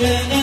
na